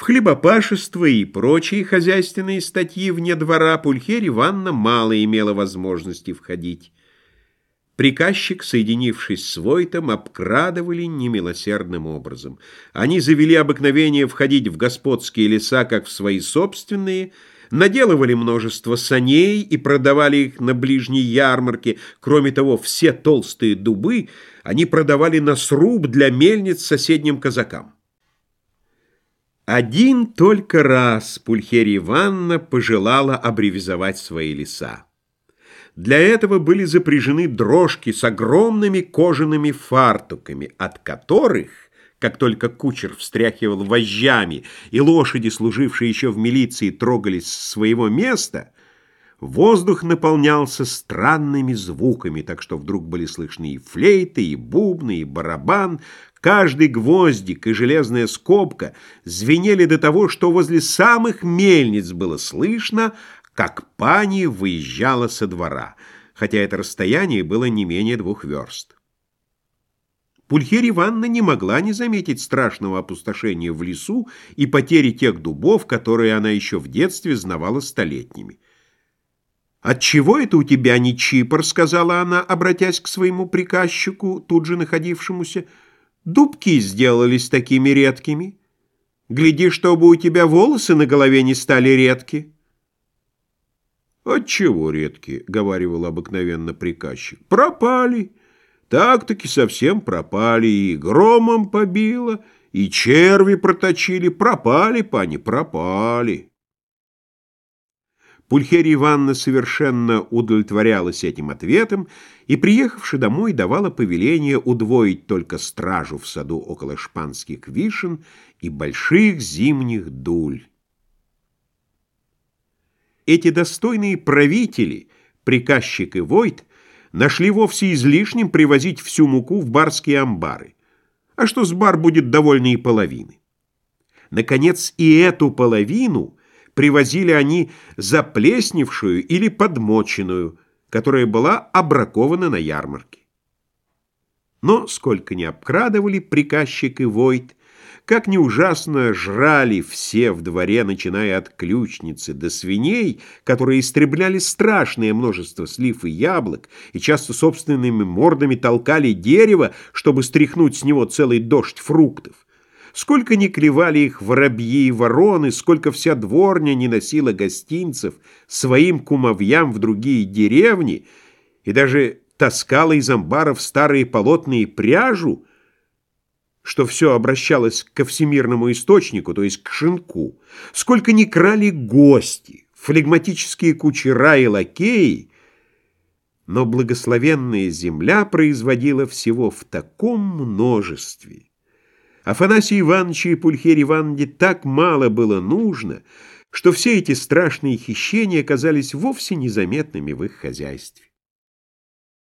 В хлебопашество и прочие хозяйственные статьи вне двора Пульхерь Ивановна мало имела возможности входить. Приказчик, соединившись с Войтом, обкрадывали немилосердным образом. Они завели обыкновение входить в господские леса, как в свои собственные, наделывали множество саней и продавали их на ближней ярмарке. Кроме того, все толстые дубы они продавали на сруб для мельниц соседним казакам. Один только раз Пульхерия Ивановна пожелала абревизовать свои леса. Для этого были запряжены дрожки с огромными кожаными фартуками, от которых, как только кучер встряхивал вожжами и лошади, служившие еще в милиции, трогались с своего места, воздух наполнялся странными звуками, так что вдруг были слышны и флейты, и бубны, и барабан, Каждый гвоздик и железная скобка звенели до того, что возле самых мельниц было слышно, как пани выезжала со двора, хотя это расстояние было не менее двух верст. Пульхерь Ивановна не могла не заметить страшного опустошения в лесу и потери тех дубов, которые она еще в детстве знавала столетними. «Отчего это у тебя не чипор?» — сказала она, обратясь к своему приказчику, тут же находившемуся, — Дубки сделались такими редкими. Гляди, чтобы у тебя волосы на голове не стали редки. «Отчего редкие?» — говаривал обыкновенно приказчик. «Пропали. Так-таки совсем пропали. И громом побило, и черви проточили. Пропали, пани, пропали». Пульхерия Ивановна совершенно удовлетворялась этим ответом и, приехавши домой, давала повеление удвоить только стражу в саду около шпанских вишен и больших зимних дуль. Эти достойные правители, приказчик и Войт, нашли вовсе излишним привозить всю муку в барские амбары, а что с бар будет довольно и половины. Наконец, и эту половину – привозили они заплесневшую или подмоченную, которая была обракована на ярмарке. Но сколько ни обкрадывали приказчик и Войт, как ни ужасно жрали все в дворе, начиная от ключницы до свиней, которые истребляли страшное множество слив и яблок и часто собственными мордами толкали дерево, чтобы стряхнуть с него целый дождь фруктов. Сколько ни клевали их воробьи и вороны, сколько вся дворня не носила гостинцев своим кумовьям в другие деревни и даже таскала из амбаров старые полотные пряжу, что все обращалось ко всемирному источнику, то есть к шинку, сколько ни крали гости, флегматические кучера и лакеи, но благословенная земля производила всего в таком множестве, Афанасию Ивановичу и Пульхерь Ивановне так мало было нужно, что все эти страшные хищения казались вовсе незаметными в их хозяйстве.